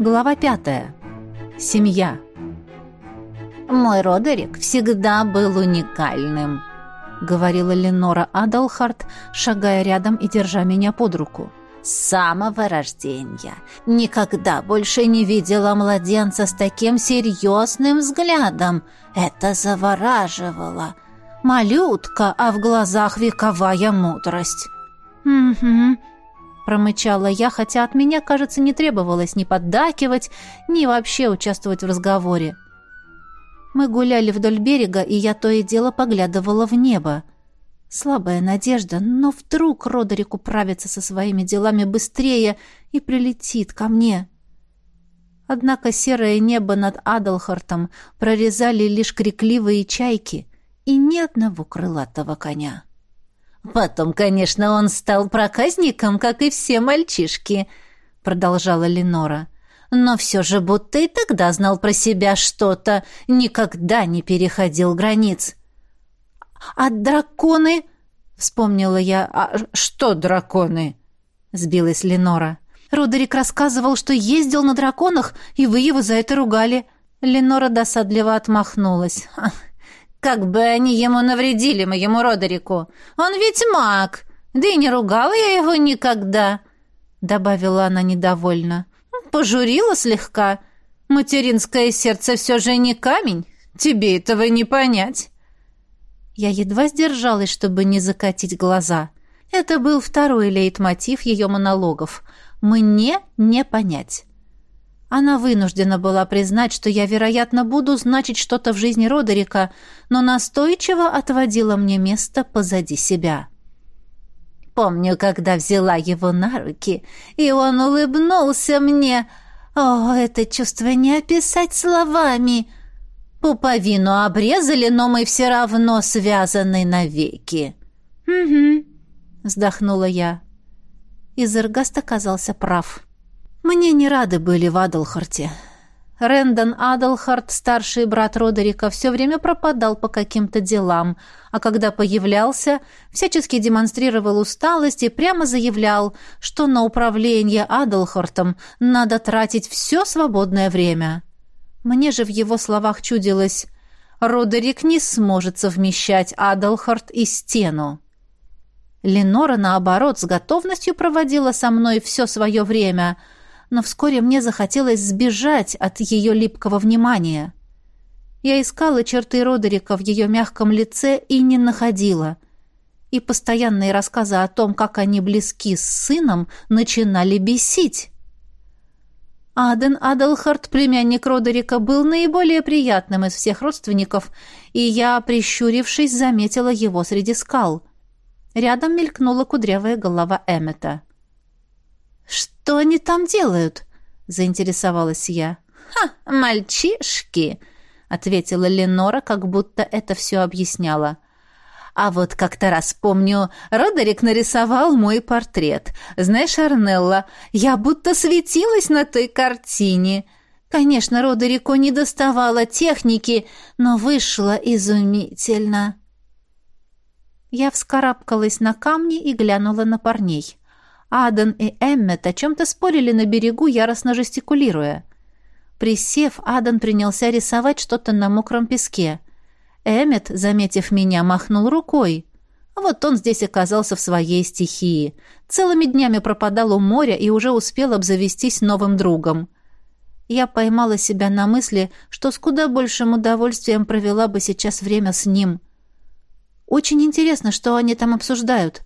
Глава пятая. Семья. «Мой Родерик всегда был уникальным», — говорила Ленора Адалхарт, шагая рядом и держа меня под руку. «С самого рождения. Никогда больше не видела младенца с таким серьезным взглядом. Это завораживало. Малютка, а в глазах вековая мудрость». «Угу», промычала я, хотя от меня, кажется, не требовалось ни поддакивать, ни вообще участвовать в разговоре. Мы гуляли вдоль берега, и я то и дело поглядывала в небо. Слабая надежда, но вдруг Родерик управится со своими делами быстрее и прилетит ко мне. Однако серое небо над Адалхартом прорезали лишь крикливые чайки и ни одного крылатого коня. Потом, конечно, он стал проказником, как и все мальчишки, продолжала Ленора. Но все же будто и тогда знал про себя что-то, никогда не переходил границ. А драконы? вспомнила я. А что драконы? сбилась Ленора. Родерик рассказывал, что ездил на драконах, и вы его за это ругали. Ленора досадливо отмахнулась. Как бы они ему навредили, моему Родерику. Он ведь маг, да и не ругала я его никогда», — добавила она недовольно. «Пожурила слегка. Материнское сердце все же не камень. Тебе этого не понять». Я едва сдержалась, чтобы не закатить глаза. Это был второй лейтмотив ее монологов. «Мне не понять». Она вынуждена была признать, что я, вероятно, буду значить что-то в жизни Родерика, но настойчиво отводила мне место позади себя. Помню, когда взяла его на руки, и он улыбнулся мне. О, это чувство не описать словами. Пуповину обрезали, но мы все равно связаны навеки. «Угу», — вздохнула я. Изергаст оказался прав. Мне не рады были в Адалхарте. Рэндон Адалхарт, старший брат Родерика, все время пропадал по каким-то делам, а когда появлялся, всячески демонстрировал усталость и прямо заявлял, что на управление Адалхартом надо тратить все свободное время. Мне же в его словах чудилось «Родерик не сможет совмещать Адалхарт и стену». Ленора, наоборот, с готовностью проводила со мной все свое время – но вскоре мне захотелось сбежать от ее липкого внимания. Я искала черты Родерика в ее мягком лице и не находила. И постоянные рассказы о том, как они близки с сыном, начинали бесить. Аден Аделхард, племянник Родерика, был наиболее приятным из всех родственников, и я, прищурившись, заметила его среди скал. Рядом мелькнула кудрявая голова Эммета. «Что они там делают?» — заинтересовалась я. «Ха, мальчишки!» — ответила Ленора, как будто это все объясняла. «А вот как-то раз помню, Родерик нарисовал мой портрет. Знаешь, Арнелла, я будто светилась на той картине. Конечно, Родерику не доставало техники, но вышло изумительно». Я вскарабкалась на камни и глянула на парней. Аден и Эммет о чем-то спорили на берегу, яростно жестикулируя. Присев, Аден принялся рисовать что-то на мокром песке. Эммет, заметив меня, махнул рукой. Вот он здесь оказался в своей стихии. Целыми днями пропадал у моря и уже успел обзавестись новым другом. Я поймала себя на мысли, что с куда большим удовольствием провела бы сейчас время с ним. Очень интересно, что они там обсуждают.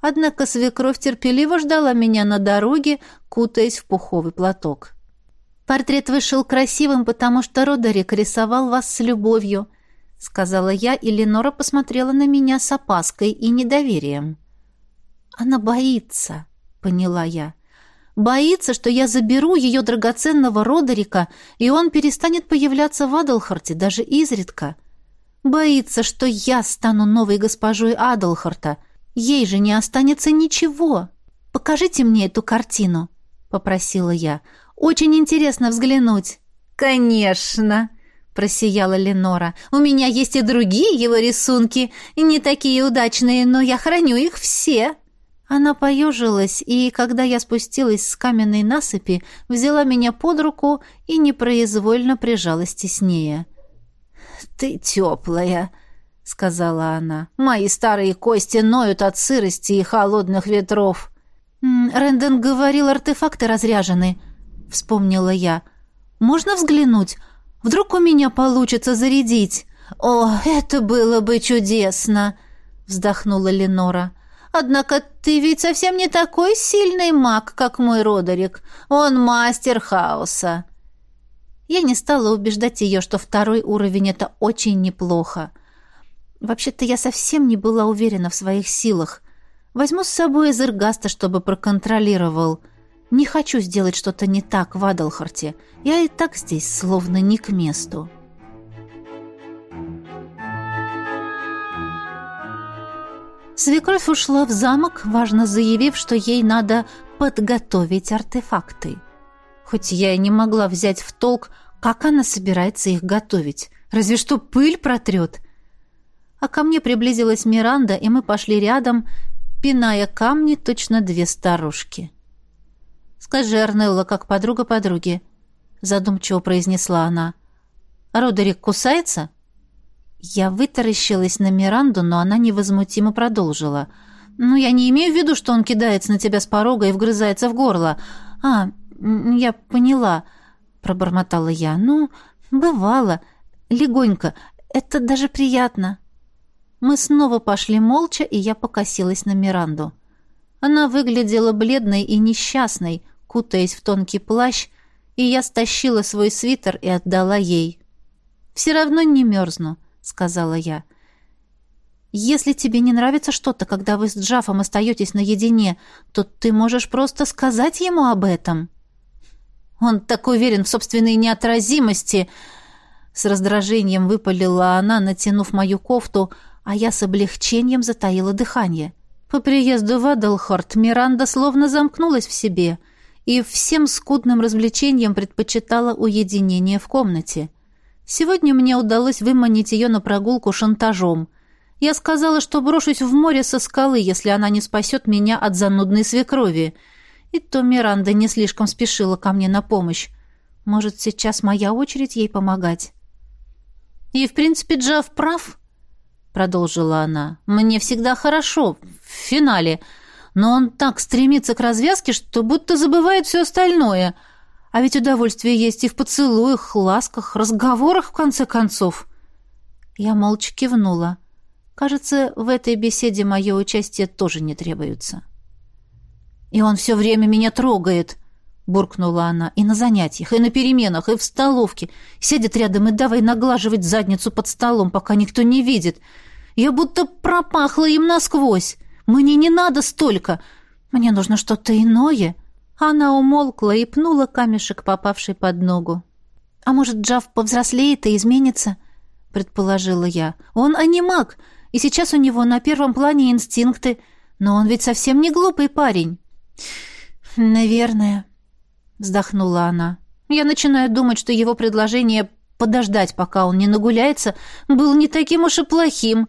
Однако свекровь терпеливо ждала меня на дороге, кутаясь в пуховый платок. «Портрет вышел красивым, потому что Родерик рисовал вас с любовью», — сказала я, и Ленора посмотрела на меня с опаской и недоверием. «Она боится», — поняла я. «Боится, что я заберу ее драгоценного Родерика, и он перестанет появляться в Адалхарте даже изредка. Боится, что я стану новой госпожой Адалхарта, Ей же не останется ничего. Покажите мне эту картину, попросила я. Очень интересно взглянуть. Конечно, просияла Ленора. У меня есть и другие его рисунки, не такие удачные, но я храню их все. Она поежилась, и, когда я спустилась с каменной насыпи, взяла меня под руку и непроизвольно прижалась теснее. «Ты теплая», — сказала она. «Мои старые кости ноют от сырости и холодных ветров». «Рэндон говорил, артефакты разряжены», — вспомнила я. «Можно взглянуть? Вдруг у меня получится зарядить?» «О, это было бы чудесно!» — вздохнула Ленора. Однако ты ведь совсем не такой сильный маг, как мой Родерик. Он мастер хаоса». Я не стала убеждать ее, что второй уровень — это очень неплохо. Вообще-то я совсем не была уверена в своих силах. Возьму с собой из Иргаста, чтобы проконтролировал. Не хочу сделать что-то не так в Адалхарте. Я и так здесь словно не к месту. Свекровь ушла в замок, важно заявив, что ей надо подготовить артефакты. Хоть я и не могла взять в толк, как она собирается их готовить. Разве что пыль протрет. А ко мне приблизилась Миранда, и мы пошли рядом, пиная камни точно две старушки. «Скажи, Арнелла, как подруга подруги», — задумчиво произнесла она. «Родерик кусается?» Я вытаращилась на Миранду, но она невозмутимо продолжила. «Ну, я не имею в виду, что он кидается на тебя с порога и вгрызается в горло. А, я поняла», — пробормотала я. «Ну, бывало. Легонько. Это даже приятно». Мы снова пошли молча, и я покосилась на Миранду. Она выглядела бледной и несчастной, кутаясь в тонкий плащ, и я стащила свой свитер и отдала ей. «Все равно не мерзну» сказала я. Если тебе не нравится что-то, когда вы с Джафом остаетесь наедине, то ты можешь просто сказать ему об этом. Он так уверен в собственной неотразимости. С раздражением выпалила она, натянув мою кофту, а я с облегчением затаила дыхание. По приезду в Адалхорт Миранда словно замкнулась в себе и всем скудным развлечениям предпочитала уединение в комнате. Сегодня мне удалось выманить ее на прогулку шантажом. Я сказала, что брошусь в море со скалы, если она не спасет меня от занудной свекрови. И то Миранда не слишком спешила ко мне на помощь. Может, сейчас моя очередь ей помогать? И, в принципе, Джав прав, — продолжила она. Мне всегда хорошо, в финале. Но он так стремится к развязке, что будто забывает все остальное — а ведь удовольствие есть и в поцелуях, ласках, разговорах, в конце концов. Я молча кивнула. Кажется, в этой беседе мое участие тоже не требуется. «И он все время меня трогает», — буркнула она, «и на занятиях, и на переменах, и в столовке. Сядет рядом и давай наглаживать задницу под столом, пока никто не видит. Я будто пропахла им насквозь. Мне не надо столько. Мне нужно что-то иное». Она умолкла и пнула камешек, попавший под ногу. «А может, Джав повзрослеет и изменится?» — предположила я. «Он анимак, и сейчас у него на первом плане инстинкты, но он ведь совсем не глупый парень». «Наверное», — вздохнула она. «Я начинаю думать, что его предложение подождать, пока он не нагуляется, было не таким уж и плохим.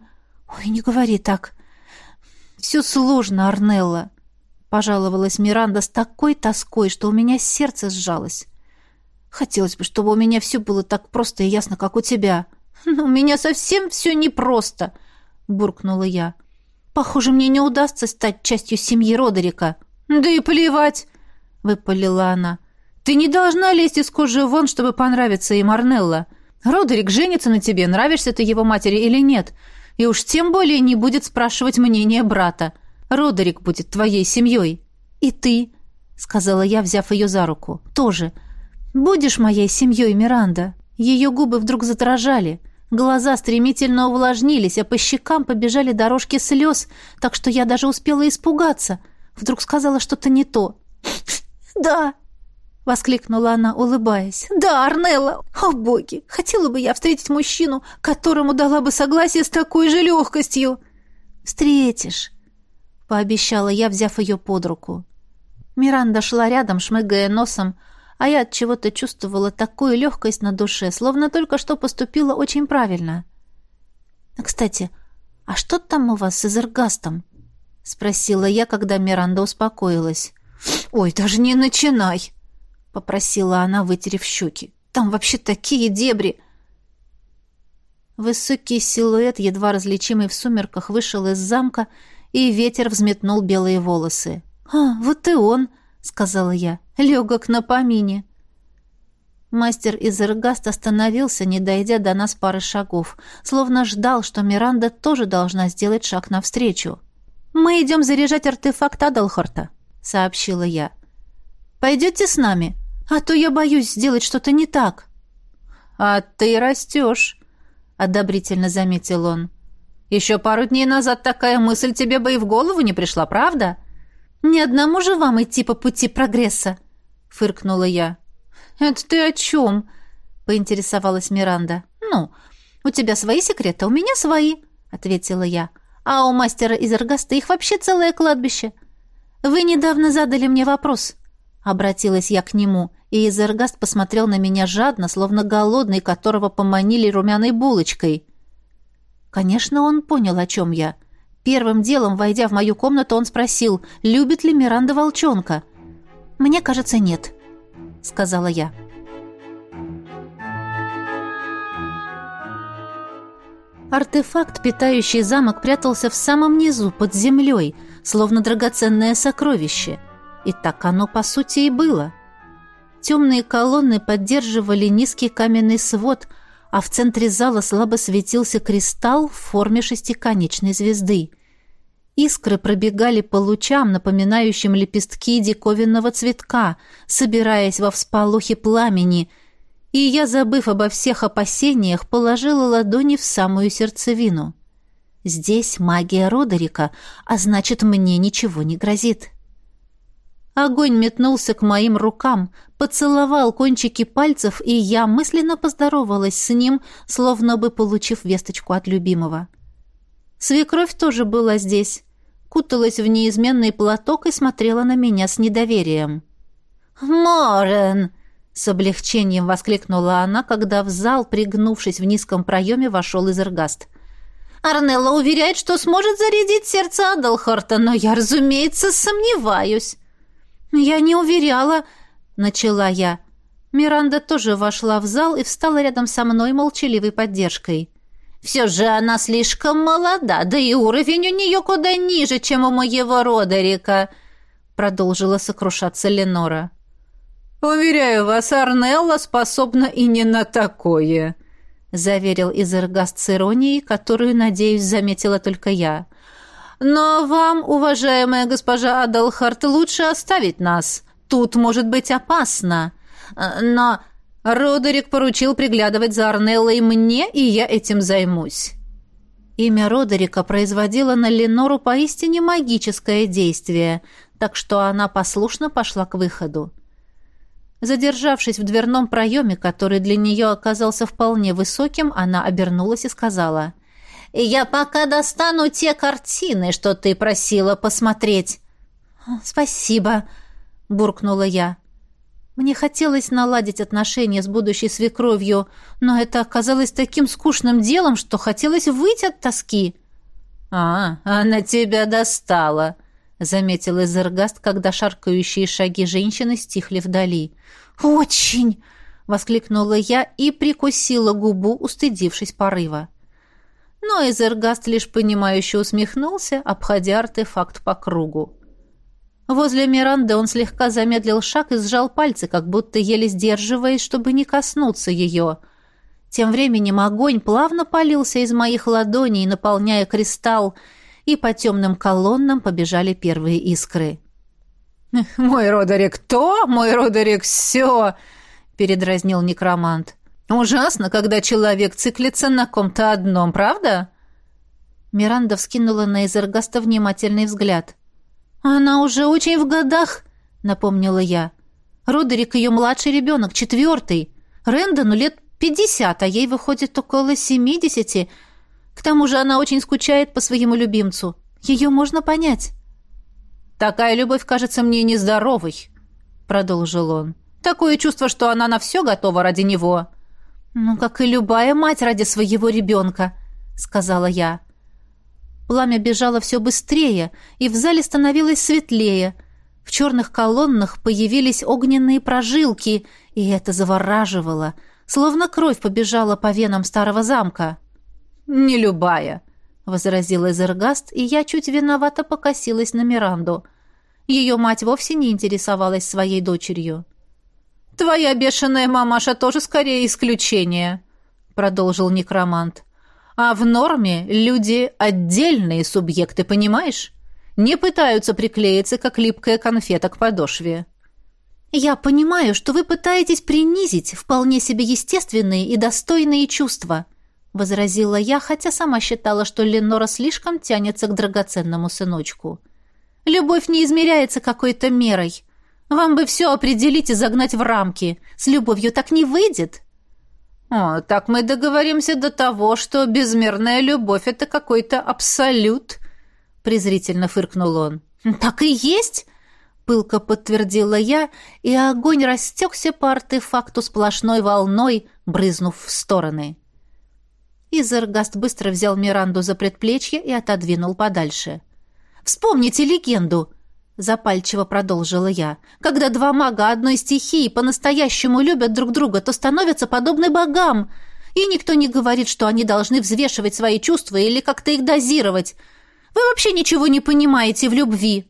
Ой, не говори так. Все сложно, Арнелла. Пожаловалась Миранда с такой тоской, что у меня сердце сжалось. Хотелось бы, чтобы у меня все было так просто и ясно, как у тебя. «У меня совсем все непросто», — буркнула я. «Похоже, мне не удастся стать частью семьи Родерика». «Да и плевать», — выпалила она. «Ты не должна лезть из кожи вон, чтобы понравиться им, Арнелла. Родерик женится на тебе, нравишься ты его матери или нет, и уж тем более не будет спрашивать мнение брата. Родерик будет твоей семьей. И ты, — сказала я, взяв ее за руку, — тоже. Будешь моей семьей, Миранда. Ее губы вдруг задрожали. Глаза стремительно увлажнились, а по щекам побежали дорожки слез, так что я даже успела испугаться. Вдруг сказала что-то не то. «Да!» — воскликнула она, улыбаясь. «Да, Арнелла! О, боги! Хотела бы я встретить мужчину, которому дала бы согласие с такой же легкостью!» «Встретишь!» пообещала я, взяв ее под руку. Миранда шла рядом, шмыгая носом, а я от чего-то чувствовала такую легкость на душе, словно только что поступила очень правильно. «Кстати, а что там у вас с Изергастом?» — спросила я, когда Миранда успокоилась. «Ой, даже не начинай!» — попросила она, вытерев щеки. «Там вообще такие дебри!» Высокий силуэт, едва различимый в сумерках, вышел из замка, и ветер взметнул белые волосы. «А, вот и он!» — сказала я. «Легок на помине!» Мастер из Иргаст остановился, не дойдя до нас пары шагов, словно ждал, что Миранда тоже должна сделать шаг навстречу. «Мы идем заряжать артефакт Адалхорта», — сообщила я. «Пойдете с нами? А то я боюсь сделать что-то не так». «А ты растешь», — одобрительно заметил он. «Еще пару дней назад такая мысль тебе бы и в голову не пришла, правда?» «Ни одному же вам идти по пути прогресса», — фыркнула я. «Это ты о чем?» — поинтересовалась Миранда. «Ну, у тебя свои секреты, у меня свои», — ответила я. «А у мастера из Аргаста их вообще целое кладбище». «Вы недавно задали мне вопрос», — обратилась я к нему, и Изергаст посмотрел на меня жадно, словно голодный, которого поманили румяной булочкой. Конечно, он понял, о чем я. Первым делом, войдя в мою комнату, он спросил, любит ли Миранда волчонка. «Мне кажется, нет», — сказала я. Артефакт, питающий замок, прятался в самом низу, под землей, словно драгоценное сокровище. И так оно, по сути, и было. Темные колонны поддерживали низкий каменный свод, а в центре зала слабо светился кристалл в форме шестиконечной звезды. Искры пробегали по лучам, напоминающим лепестки диковинного цветка, собираясь во всполохе пламени, и я, забыв обо всех опасениях, положила ладони в самую сердцевину. Здесь магия Родерика, а значит, мне ничего не грозит. Огонь метнулся к моим рукам, поцеловал кончики пальцев, и я мысленно поздоровалась с ним, словно бы получив весточку от любимого. Свекровь тоже была здесь куталась в неизменный платок и смотрела на меня с недоверием. «Морен!» — с облегчением воскликнула она, когда в зал, пригнувшись в низком проеме, вошел Изергаст. «Арнелла уверяет, что сможет зарядить сердце Адалхорта, но я, разумеется, сомневаюсь». «Я не уверяла», — начала я. Миранда тоже вошла в зал и встала рядом со мной молчаливой поддержкой. Все же она слишком молода, да и уровень у нее куда ниже, чем у моего Родерика», — продолжила сокрушаться Ленора. «Уверяю вас, Арнелла способна и не на такое», — заверил Изергаст с иронией, которую, надеюсь, заметила только я. «Но вам, уважаемая госпожа Адалхарт, лучше оставить нас. Тут может быть опасно. Но Родерик поручил приглядывать за Арнеллой мне, и я этим займусь». Имя Родерика производило на Ленору поистине магическое действие, так что она послушно пошла к выходу. Задержавшись в дверном проеме, который для нее оказался вполне высоким, она обернулась и сказала, «Я пока достану те картины, что ты просила посмотреть». «Спасибо», — буркнула я. Мне хотелось наладить отношения с будущей свекровью, но это оказалось таким скучным делом, что хотелось выйти от тоски. «А, она тебя достала», — заметил Эзергаст, когда шаркающие шаги женщины стихли вдали. «Очень!» — воскликнула я и прикусила губу, устыдившись порыва. Но Эзергаст лишь понимающе усмехнулся, обходя артефакт по кругу. Возле Миранды он слегка замедлил шаг и сжал пальцы, как будто еле сдерживаясь, чтобы не коснуться ее. Тем временем огонь плавно полился из моих ладоней, наполняя кристалл, и по темным колоннам побежали первые искры. «Мой Родерик то, мой Родерик все!» — передразнил некромант. «Ужасно, когда человек циклится на ком-то одном, правда?» Миранда вскинула на Эзергаста внимательный взгляд. «Она уже очень в годах», — напомнила я. «Родерик ее младший ребенок, четвертый. Рэндону лет пятьдесят, а ей выходит около семидесяти. К тому же она очень скучает по своему любимцу. Ее можно понять». «Такая любовь кажется мне нездоровой», — продолжил он. «Такое чувство, что она на все готова ради него». «Ну, как и любая мать ради своего ребенка», — сказала я. Пламя бежало все быстрее, и в зале становилось светлее. В черных колоннах появились огненные прожилки, и это завораживало, словно кровь побежала по венам старого замка. «Не любая», — возразил Эзергаст, и я чуть виновато покосилась на Миранду. Ее мать вовсе не интересовалась своей дочерью. «Твоя бешеная мамаша тоже скорее исключение», — продолжил некромант. «А в норме люди — отдельные субъекты, понимаешь? Не пытаются приклеиться, как липкая конфета к подошве». «Я понимаю, что вы пытаетесь принизить вполне себе естественные и достойные чувства», — возразила я, хотя сама считала, что Ленора слишком тянется к драгоценному сыночку. «Любовь не измеряется какой-то мерой. Вам бы все определить и загнать в рамки. С любовью так не выйдет». «О, так мы договоримся до того, что безмерная любовь — это какой-то абсолют», — презрительно фыркнул он. «Так и есть», — пылко подтвердила я, и огонь растекся по артефакту сплошной волной, брызнув в стороны. Изергаст быстро взял Миранду за предплечье и отодвинул подальше. «Вспомните легенду!» Запальчиво продолжила я. Когда два мага одной стихии по-настоящему любят друг друга, то становятся подобны богам. И никто не говорит, что они должны взвешивать свои чувства или как-то их дозировать. Вы вообще ничего не понимаете в любви.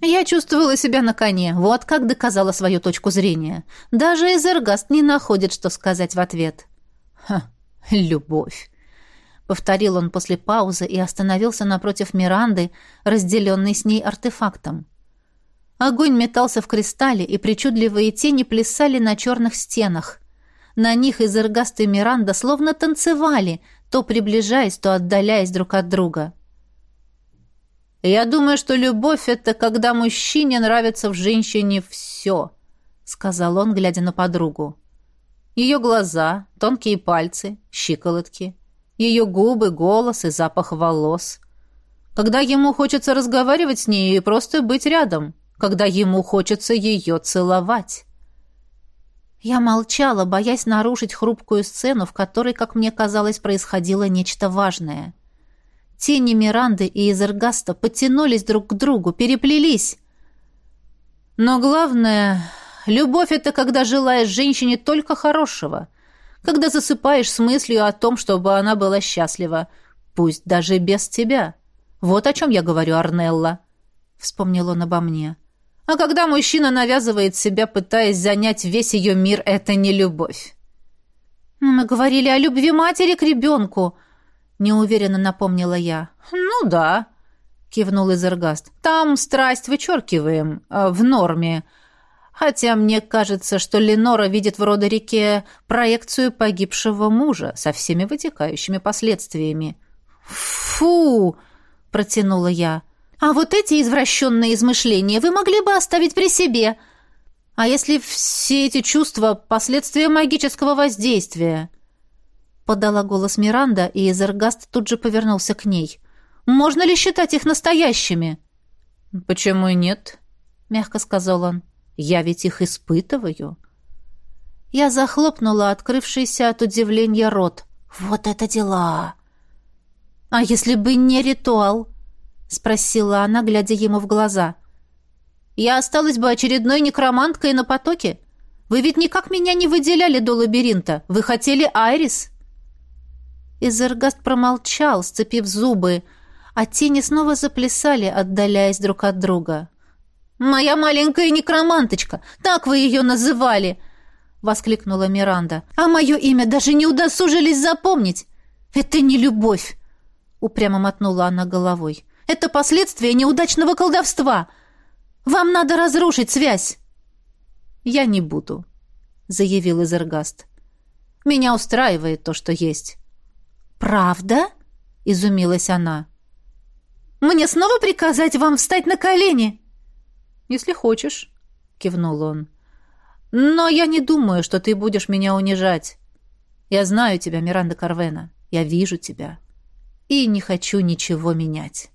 Я чувствовала себя на коне, вот как доказала свою точку зрения. Даже Эзергаст не находит, что сказать в ответ. Ха, любовь. Повторил он после паузы и остановился напротив Миранды, разделенной с ней артефактом. Огонь метался в кристалле, и причудливые тени плясали на черных стенах. На них Изергаст и Миранда словно танцевали, то приближаясь, то отдаляясь друг от друга. «Я думаю, что любовь — это когда мужчине нравится в женщине все», — сказал он, глядя на подругу. Ее глаза, тонкие пальцы, щиколотки, ее губы, голос и запах волос. Когда ему хочется разговаривать с ней и просто быть рядом — когда ему хочется ее целовать. Я молчала, боясь нарушить хрупкую сцену, в которой, как мне казалось, происходило нечто важное. Тени Миранды и Изергаста потянулись друг к другу, переплелись. Но главное, любовь — это когда желаешь женщине только хорошего, когда засыпаешь с мыслью о том, чтобы она была счастлива, пусть даже без тебя. Вот о чем я говорю, Арнелла. Вспомнил он обо мне. — а когда мужчина навязывает себя, пытаясь занять весь ее мир, это не любовь. «Мы говорили о любви матери к ребенку», — неуверенно напомнила я. «Ну да», — кивнул Изергаст. «Там страсть вычеркиваем, э, в норме. Хотя мне кажется, что Ленора видит в Родерике проекцию погибшего мужа со всеми вытекающими последствиями». «Фу!» — протянула я. А вот эти извращенные измышления вы могли бы оставить при себе. А если все эти чувства — последствия магического воздействия?» Подала голос Миранда, и Эзергаст тут же повернулся к ней. «Можно ли считать их настоящими?» «Почему и нет?» — мягко сказал он. «Я ведь их испытываю». Я захлопнула открывшийся от удивления рот. «Вот это дела!» «А если бы не ритуал?» — спросила она, глядя ему в глаза. «Я осталась бы очередной некроманткой на потоке. Вы ведь никак меня не выделяли до лабиринта. Вы хотели Айрис?» Изергаст промолчал, сцепив зубы, а тени снова заплясали, отдаляясь друг от друга. «Моя маленькая некроманточка! Так вы ее называли!» — воскликнула Миранда. «А мое имя даже не удосужились запомнить! Это не любовь!» — упрямо мотнула она головой. Это последствия неудачного колдовства. Вам надо разрушить связь. Я не буду, заявил Изергаст. Меня устраивает то, что есть. Правда? изумилась она. Мне снова приказать вам встать на колени? Если хочешь, кивнул он. Но я не думаю, что ты будешь меня унижать. Я знаю тебя, Миранда Карвена. Я вижу тебя. И не хочу ничего менять.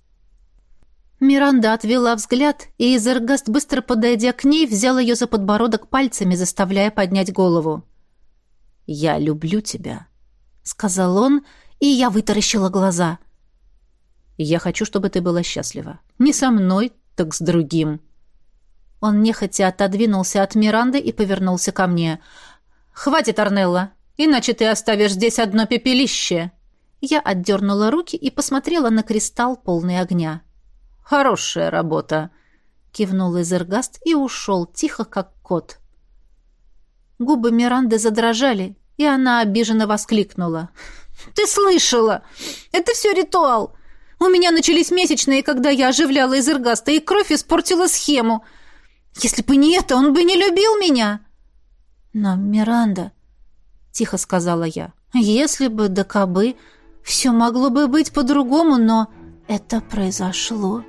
Миранда отвела взгляд, и Изергаст, быстро подойдя к ней, взял ее за подбородок пальцами, заставляя поднять голову. «Я люблю тебя», — сказал он, и я вытаращила глаза. Я хочу, чтобы ты была счастлива. Не со мной, так с другим». Он нехотя отодвинулся от Миранды и повернулся ко мне. «Хватит, Арнелла, иначе ты оставишь здесь одно пепелище!» Я отдернула руки и посмотрела на кристалл, полный огня. «Хорошая работа!» — кивнул Изергаст и ушел, тихо, как кот. Губы Миранды задрожали, и она обиженно воскликнула. «Ты слышала! Это все ритуал! У меня начались месячные, когда я оживляла Изергаста, и кровь испортила схему. Если бы не это, он бы не любил меня!» «Но, Миранда...» — тихо сказала я. «Если бы, да кабы, все могло бы быть по-другому, но это произошло».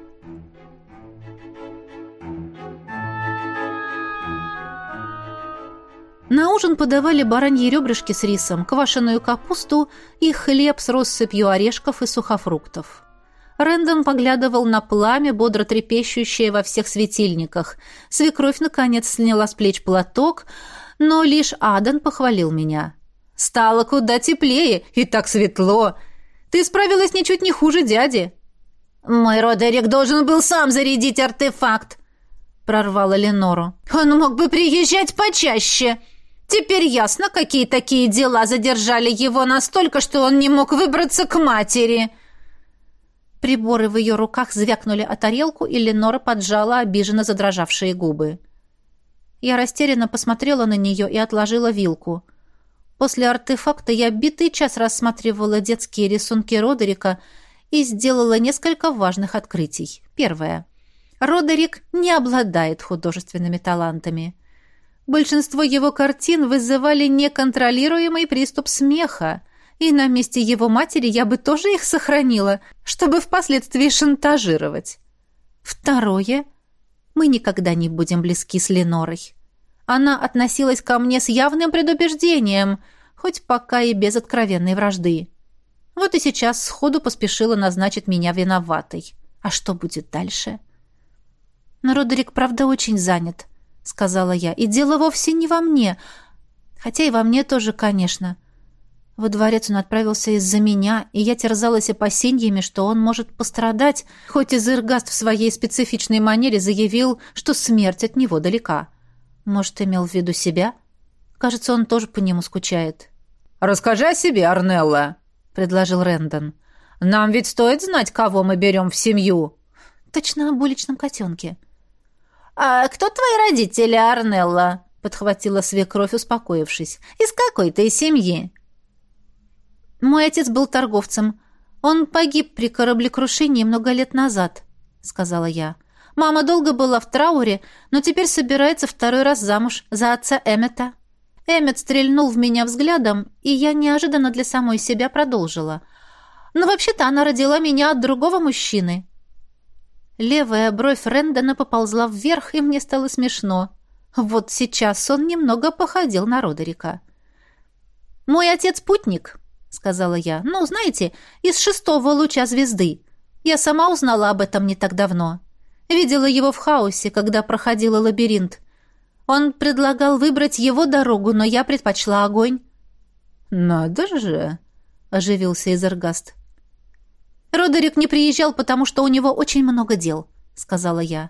На ужин подавали бараньи ребрышки с рисом, квашеную капусту и хлеб с россыпью орешков и сухофруктов. Рэндом поглядывал на пламя, бодро трепещущее во всех светильниках. Свекровь, наконец, сняла с плеч платок, но лишь Адан похвалил меня. «Стало куда теплее и так светло. Ты справилась ничуть не хуже дяди». «Мой Родерик должен был сам зарядить артефакт», — прорвала Ленору. «Он мог бы приезжать почаще. Теперь ясно, какие такие дела задержали его настолько, что он не мог выбраться к матери». Приборы в ее руках звякнули о тарелку, и Ленора поджала обиженно задрожавшие губы. Я растерянно посмотрела на нее и отложила вилку. После артефакта я битый час рассматривала детские рисунки Родерика и сделала несколько важных открытий. Первое. Родерик не обладает художественными талантами. Большинство его картин вызывали неконтролируемый приступ смеха, и на месте его матери я бы тоже их сохранила, чтобы впоследствии шантажировать. Второе. Мы никогда не будем близки с Ленорой. Она относилась ко мне с явным предубеждением, хоть пока и без откровенной вражды. Вот и сейчас сходу поспешила назначить меня виноватой. А что будет дальше? Но Родерик, правда, очень занят, — сказала я. И дело вовсе не во мне, хотя и во мне тоже, конечно. Во дворец он отправился из-за меня, и я терзалась опасениями, что он может пострадать, хоть и Зыргаст в своей специфичной манере заявил, что смерть от него далека. Может, имел в виду себя? Кажется, он тоже по нему скучает. «Расскажи о себе, Арнелла», — предложил Рэндон. «Нам ведь стоит знать, кого мы берем в семью». «Точно об уличном котенке». «А кто твои родители, Арнелла?» — подхватила свекровь, успокоившись. «Из какой ты семьи?» «Мой отец был торговцем. Он погиб при кораблекрушении много лет назад», — сказала я. «Мама долго была в трауре, но теперь собирается второй раз замуж за отца Эммета». Эммет стрельнул в меня взглядом, и я неожиданно для самой себя продолжила. «Но вообще-то она родила меня от другого мужчины». Левая бровь Рэндона поползла вверх, и мне стало смешно. Вот сейчас он немного походил на Родерика. «Мой отец путник», сказала я. «Ну, знаете, из шестого луча звезды. Я сама узнала об этом не так давно. Видела его в хаосе, когда проходила лабиринт. Он предлагал выбрать его дорогу, но я предпочла огонь». «Надо же!» — оживился Изергаст. «Родерик не приезжал, потому что у него очень много дел», — сказала я.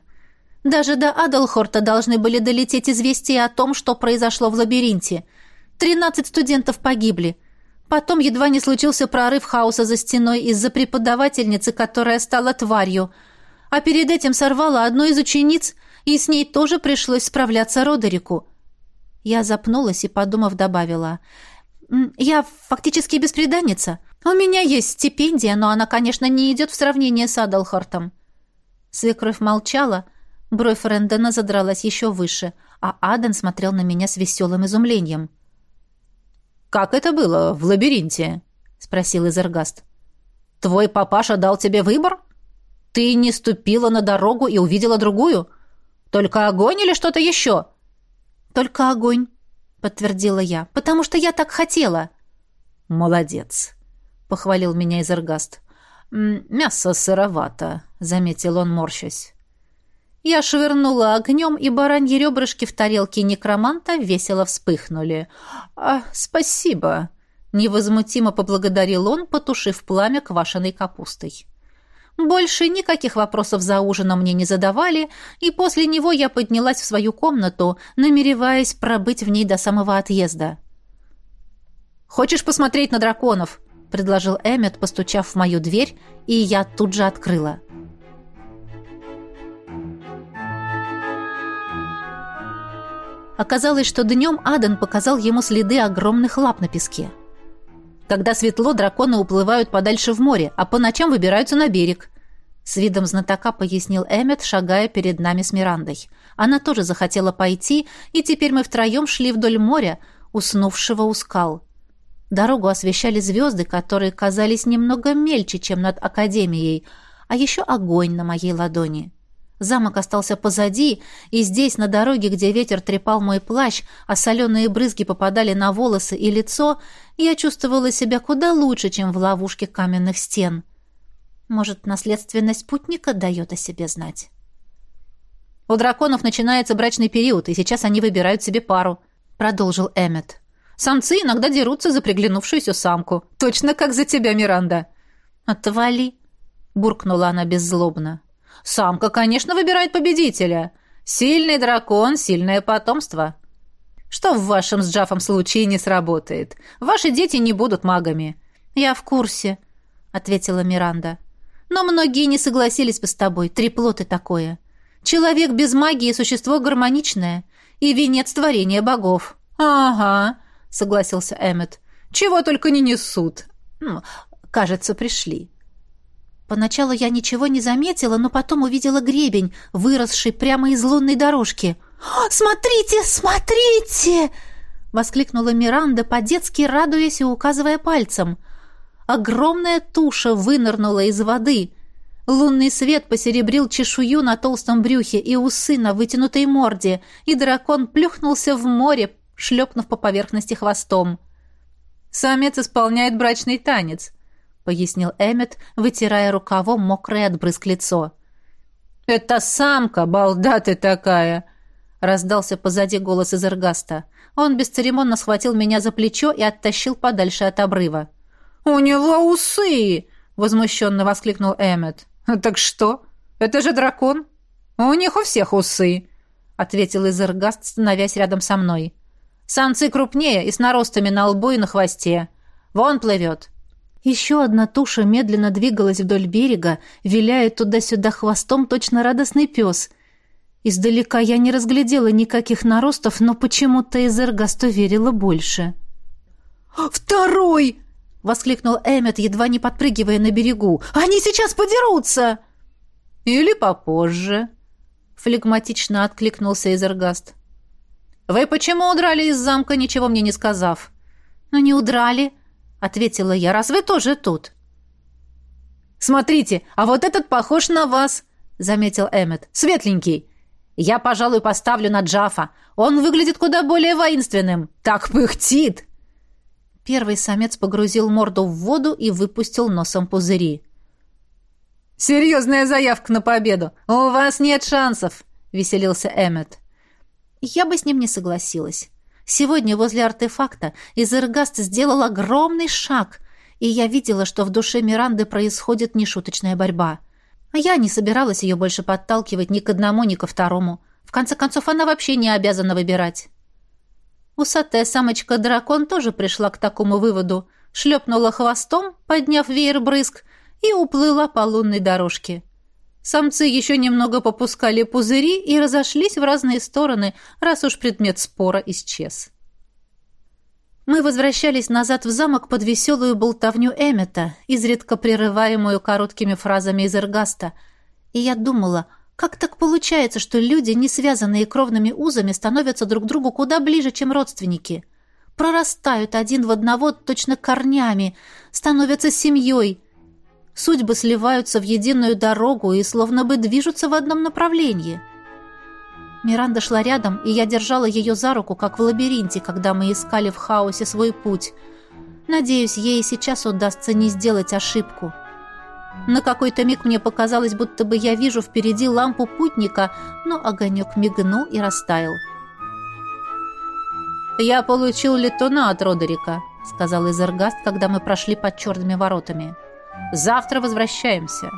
«Даже до Адалхорта должны были долететь известия о том, что произошло в лабиринте. Тринадцать студентов погибли. Потом едва не случился прорыв хаоса за стеной из-за преподавательницы, которая стала тварью. А перед этим сорвала одну из учениц, и с ней тоже пришлось справляться Родерику. Я запнулась и, подумав, добавила. «Я фактически беспреданница. У меня есть стипендия, но она, конечно, не идет в сравнение с Адалхортом». Свекровь молчала, бровь Рэндона задралась еще выше, а Адан смотрел на меня с веселым изумлением. «Как это было в лабиринте?» — спросил Изергаст. «Твой папаша дал тебе выбор? Ты не ступила на дорогу и увидела другую? Только огонь или что-то еще?» «Только огонь», — подтвердила я, — «потому что я так хотела». «Молодец», — похвалил меня Изергаст. «Мясо сыровато», — заметил он, морщась. Я швырнула огнем, и бараньи ребрышки в тарелке некроманта весело вспыхнули. «А, спасибо!» — невозмутимо поблагодарил он, потушив пламя квашеной капустой. Больше никаких вопросов за ужином мне не задавали, и после него я поднялась в свою комнату, намереваясь пробыть в ней до самого отъезда. «Хочешь посмотреть на драконов?» — предложил Эммет, постучав в мою дверь, и я тут же открыла. Оказалось, что днем Аден показал ему следы огромных лап на песке. Когда светло, драконы уплывают подальше в море, а по ночам выбираются на берег. С видом знатока пояснил Эммет, шагая перед нами с Мирандой. Она тоже захотела пойти, и теперь мы втроем шли вдоль моря, уснувшего у скал. Дорогу освещали звезды, которые казались немного мельче, чем над Академией, а еще огонь на моей ладони. Замок остался позади, и здесь, на дороге, где ветер трепал мой плащ, а соленые брызги попадали на волосы и лицо, я чувствовала себя куда лучше, чем в ловушке каменных стен. Может, наследственность путника дает о себе знать. «У драконов начинается брачный период, и сейчас они выбирают себе пару», — продолжил Эммет. «Самцы иногда дерутся за приглянувшуюся самку. Точно как за тебя, Миранда». «Отвали», — буркнула она беззлобно. Самка, конечно, выбирает победителя. Сильный дракон, сильное потомство. Что в вашем с Джафом случае не сработает? Ваши дети не будут магами. Я в курсе, ответила Миранда. Но многие не согласились бы с тобой. Треплоты такое. Человек без магии существо гармоничное и венец творения богов. Ага, согласился Эммет. Чего только не несут. Ну, кажется, пришли. Поначалу я ничего не заметила, но потом увидела гребень, выросший прямо из лунной дорожки. «Смотрите, смотрите!» — воскликнула Миранда, по-детски радуясь и указывая пальцем. Огромная туша вынырнула из воды. Лунный свет посеребрил чешую на толстом брюхе и усы на вытянутой морде, и дракон плюхнулся в море, шлепнув по поверхности хвостом. Самец исполняет брачный танец пояснил Эммет, вытирая рукавом мокрое от брызг лицо. «Это самка, балда ты такая!» раздался позади голос из Эргаста. Он бесцеремонно схватил меня за плечо и оттащил подальше от обрыва. «У него усы!» — возмущенно воскликнул Эммет. «Так что? Это же дракон! У них у всех усы!» — ответил Изергаст, становясь рядом со мной. «Самцы крупнее и с наростами на лбу и на хвосте. Вон плывет. Еще одна туша медленно двигалась вдоль берега, виляя туда-сюда хвостом точно радостный пес. Издалека я не разглядела никаких наростов, но почему-то из Эргаста верила больше. «Второй!» — воскликнул Эммет, едва не подпрыгивая на берегу. «Они сейчас подерутся!» «Или попозже», — флегматично откликнулся Изергаст. «Вы почему удрали из замка, ничего мне не сказав?» «Ну не удрали», ответила я. «Раз вы тоже тут». «Смотрите, а вот этот похож на вас», — заметил Эммет. «Светленький. Я, пожалуй, поставлю на Джафа. Он выглядит куда более воинственным. Так пыхтит!» Первый самец погрузил морду в воду и выпустил носом пузыри. «Серьезная заявка на победу! У вас нет шансов!» — веселился Эммет. Я бы с ним не согласилась. Сегодня возле артефакта Изергаст сделал огромный шаг, и я видела, что в душе Миранды происходит нешуточная борьба. А я не собиралась ее больше подталкивать ни к одному, ни ко второму. В конце концов, она вообще не обязана выбирать. Усатая самочка-дракон тоже пришла к такому выводу, шлепнула хвостом, подняв веер брызг, и уплыла по лунной дорожке. Самцы еще немного попускали пузыри и разошлись в разные стороны, раз уж предмет спора исчез. Мы возвращались назад в замок под веселую болтовню Эммета, изредка прерываемую короткими фразами из Эргаста, и я думала, как так получается, что люди, не связанные кровными узами, становятся друг другу куда ближе, чем родственники? Прорастают один в одного точно корнями, становятся семьей, Судьбы сливаются в единую дорогу и словно бы движутся в одном направлении. Миранда шла рядом, и я держала ее за руку, как в лабиринте, когда мы искали в хаосе свой путь. Надеюсь, ей сейчас удастся не сделать ошибку. На какой-то миг мне показалось, будто бы я вижу впереди лампу путника, но огонек мигнул и растаял. «Я получил летуна от Родерика», — сказал Изергаст, когда мы прошли под черными воротами. Завтра возвращаемся.